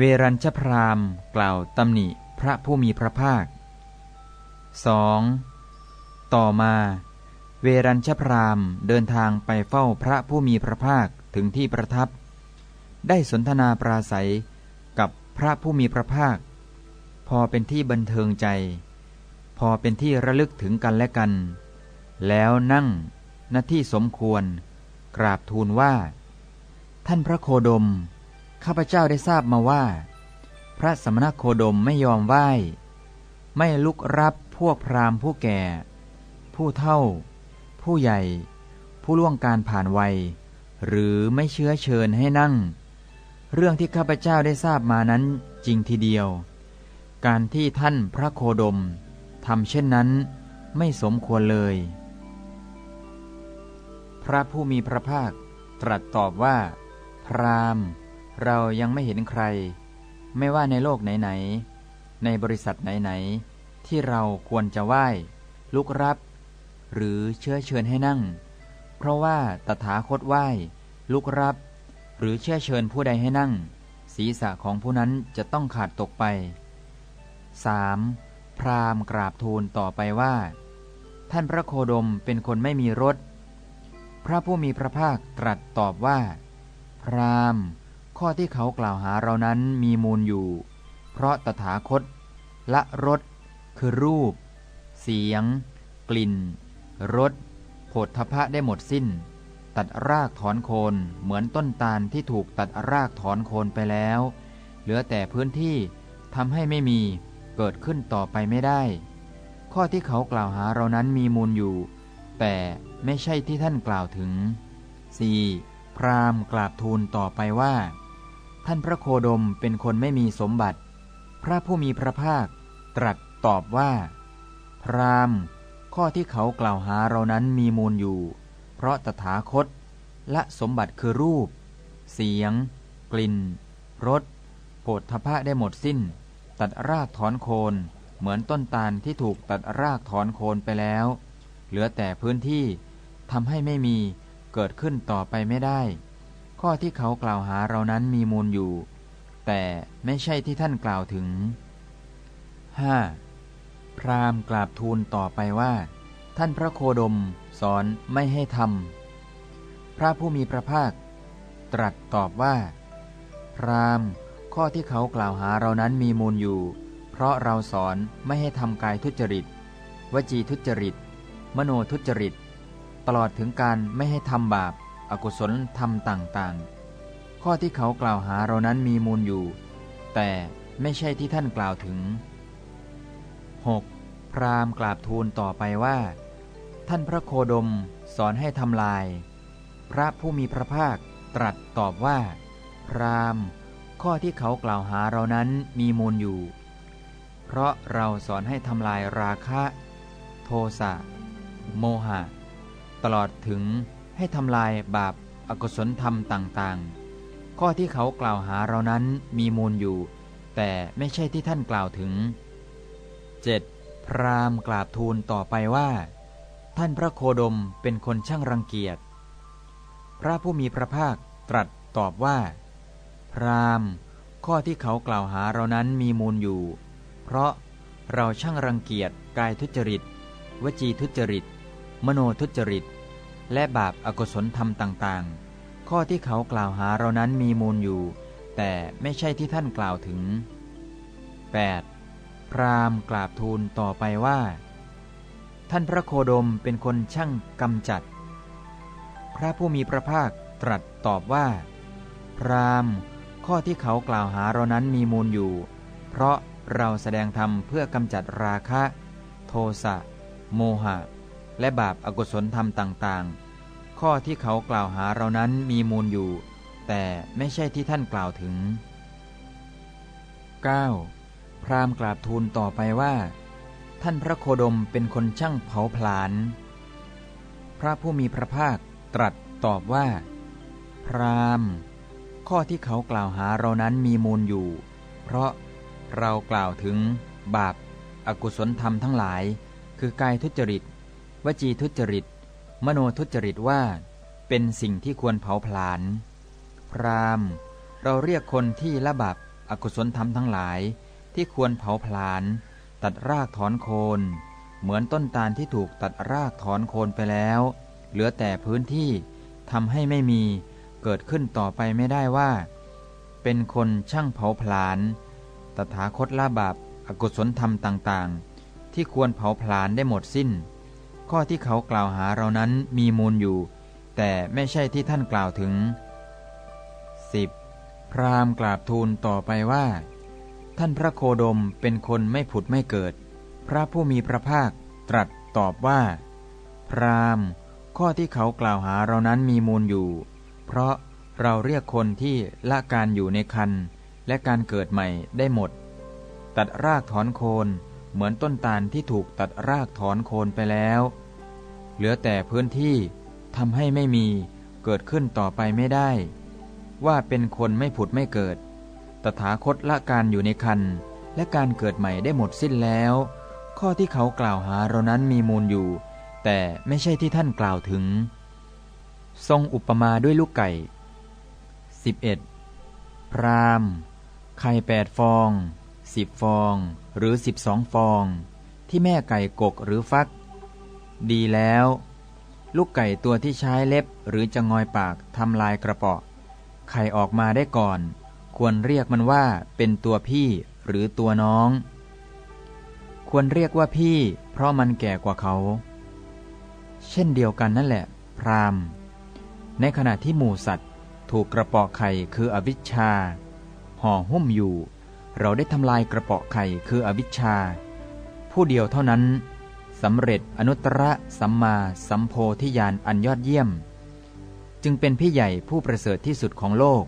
เวรัญชพรามกล่าวตำหนิพระผู้มีพระภาค 2. ต่อมา เวรัญชพรามเดินทางไปเฝ้าพระผู้มีพระภาคถึงที่ประทับ ได้สนทนาปราศัยกับพระผู้มีพระภาค พอเป็นที่บันเทิงใจ พอเป็นที่ระลึกถึงกันและกัน แล้วนั่งหน้าที่สมควร กราบทูลว่า ท่านพระโคดม ข้าพเจ้าได้ทราบมาว่า พระสมณโคดมไม่ยอมไหว้ ไม่ลุกรับพวกพราหมณ์ผู้แก่ ผู้เท่า ผู้ใหญ่ ผู้ล่วงการผ่านวัย หรือไม่เชื้อเชิญให้นั่ง เรื่องที่ข้าพเจ้าได้ทราบมานั้นจริงทีเดียว การที่ท่านพระโคดมทำเช่นนั้นไม่สมควรเลย พระผู้มีพระภาคตรัสตอบว่า พราหมณ์ เรายังไม่เห็นใคร ไม่ว่าในโลกไหนๆในบริษัทไหนๆที่เราควรจะไหว้ ลุกรับ หรือเชื้อเชิญให้นั่ง เพราะว่าตถาคตไหว้ ลุกรับ หรือเชื้อเชิญผู้ใดให้นั่ง ศีรษะของผู้นั้นจะต้องขาดตกไป 3. พราหมณ์กราบทูลต่อไปว่า ท่านพระโคดมเป็นคนไม่มีรถ พระผู้มีพระภาคตรัสตอบว่า พราหมณ์ ข้อที่เขากล่าวหาเรานั้นมีมูลอยู่ เพราะตถาคต ละรสคือรูป เสียง กลิ่นรสโผฏฐพะได้หมดสิ้น ตัดรากถอนโคนเหมือนต้นตาลที่ถูกตัดรากถอนโคนไปแล้ว เหลือแต่พื้นที่ทำให้ไม่มีเกิดขึ้นต่อไปไม่ได้ ข้อที่เขากล่าวหาเรานั้นมีมูลอยู่ แต่ไม่ใช่ที่ท่านกล่าวถึง 4. พราหมณ์กราบทูลต่อไปว่า ท่านพระโคดมเป็นคนไม่มีสมบัติ พระผู้มีพระภาคตรัสตอบว่า พรามข้อที่เขากล่าวหาเรานั้นมีมูลอยู่ เพราะตถาคตและสมบัติคือรูป เสียง กลิ่นรสโผฏฐพะได้หมดสิ้น ตัดรากถอนโคนเหมือนต้นตาลที่ถูกตัดรากถอนโคนไปแล้ว เหลือแต่พื้นที่ทำให้ไม่มีเกิดขึ้นต่อไปไม่ได้ ข้อที่เขากล่าวหาเรานั้นมีมูลอยู่ แต่ไม่ใช่ที่ท่านกล่าวถึง 5. พราหมณ์กราบทูลต่อไปว่า ท่านพระโคดมสอนไม่ให้ทำพระผู้มีพระภาค ตรัสตอบว่า พราหมณ์ข้อที่เขากล่าวหาเรานั้นมีมูลอยู่ เพราะเราสอนไม่ให้ทำกายทุจริต วจีทุจริต มโนทุจริต ตลอดถึงการไม่ให้ทำบาป อกุศลธรรมต่างๆ ข้อที่เขากล่าวหาเรานั้นมีมูลอยู่ แต่ไม่ใช่ที่ท่านกล่าวถึง 6. พราหมณ์กราบทูลต่อไปว่า ท่านพระโคดมสอนให้ทำลาย พระผู้มีพระภาคตรัสตอบว่า พราหมณ์ ข้อที่เขากล่าวหาเรานั้นมีมูลอยู่ เพราะเราสอนให้ทำลายราคะ โทสะ โมหะ ตลอดถึง ให้ทำลายบาปอกุศลธรรมต่างๆ ข้อที่เขากล่าวหาเรานั้นมีมูลอยู่ แต่ไม่ใช่ที่ท่านกล่าวถึง 7. พราหมณ์กราบทูลต่อไปว่า ท่านพระโคดมเป็นคนช่างรังเกียจ พระผู้มีพระภาคตรัสตอบว่า พราหมณ์ข้อที่เขากล่าวหาเรานั้นมีมูลอยู่ เพราะเราช่างรังเกียจกายทุจริต วจีทุจริต มโนทุจริต และบาปอากุศลธรรมต่างๆ ข้อที่เขากล่าวหาเรานั้นมีมูลอยู่ แต่ไม่ใช่ที่ท่านกล่าวถึง 8. พราหม์กราบทูลต่อไปว่า ท่านพระโคดมเป็นคนช่างกำจัด พระผู้มีพระภาคตรัสตอบว่า พราหม์ข้อที่เขากล่าวหาเรานั้นมีมูลอยู่ เพราะเราแสดงธรรมเพื่อกำจัดราคะ โทสะ โมหะ และบาปอากุศลธรรมต่างๆ ข้อที่เขากล่าวหาเรานั้นมีมูลอยู่ แต่ไม่ใช่ที่ท่านกล่าวถึง 9. พราหมณ์กราบทูลต่อไปว่า ท่านพระโคดมเป็นคนช่างเผาผลาญ พระผู้มีพระภาคตรัสตอบว่า พราหมณ์ ข้อที่เขากล่าวหาเรานั้นมีมูลอยู่ เพราะเรากล่าวถึงบาปอากุศลธรรมทั้งหลาย คือกายทุจริต วจีทุจริต มโนทุจริตว่า เป็นสิ่งที่ควรเผาผลาญ พรามเราเรียกคนที่ละบาปอกุศลธรรมทั้งหลาย ที่ควรเผาผลาญ ตัดรากถอนโคน เหมือนต้นตาลที่ถูกตัดรากถอนโคนไปแล้ว เหลือแต่พื้นที่ทำให้ไม่มีเกิดขึ้นต่อไปไม่ได้ว่า เป็นคนช่างเผาผลาญ ตถาคตละบาปอกุศลธรรมต่างๆ ที่ควรเผาผลาญได้หมดสิ้น ข้อที่เขากล่าวหาเรานั้นมีมูลอยู่ แต่ไม่ใช่ที่ท่านกล่าวถึง 10. พราหมณ์กราบทูลต่อไปว่า ท่านพระโคดมเป็นคนไม่ผุดไม่เกิด พระผู้มีพระภาคตรัสตอบว่า พราหมณ์ ข้อที่เขากล่าวหาเรานั้นมีมูลอยู่ เพราะเราเรียกคนที่ละการอยู่ในคันและการเกิดใหม่ได้หมด ตัดรากถอนโคน เหมือนต้นตาลที่ถูกตัดรากถอนโคนไปแล้ว เหลือแต่พื้นที่ทำให้ไม่มีเกิดขึ้นต่อไปไม่ได้ ว่าเป็นคนไม่ผุดไม่เกิด ตถาคตละการอยู่ในคันและการเกิดใหม่ได้หมดสิ้นแล้ว ข้อที่เขากล่าวหาเรานั้นมีมูลอยู่ แต่ไม่ใช่ที่ท่านกล่าวถึง ทรงอุปมาด้วยลูกไก่ 11. พรามไข่แปดฟองสิบฟอง หรือสิบสองฟอง ที่แม่ไก่กกหรือฟัก ดีแล้ว ลูกไก่ตัวที่ใช้เล็บหรือจะงอยปากทำลายกระเปาะ ไข่ออกมาได้ก่อน ควรเรียกมันว่าเป็นตัวพี่หรือตัวน้อง ควรเรียกว่าพี่ เพราะมันแก่กว่าเขา เช่นเดียวกันนั่นแหละ พรามในขณะที่หมูสัตว์ ถูกกระเปาะไข่คืออวิชชา ห่อหุ้มอยู่ เราได้ทำลายกระเปาะไข่คืออวิชชา ผู้เดียวเท่านั้นสำเร็จอนุตตรสัมมาสัมโพธิญาณอันยอดเยี่ยม จึงเป็นพี่ใหญ่ผู้ประเสริฐที่สุดของโลก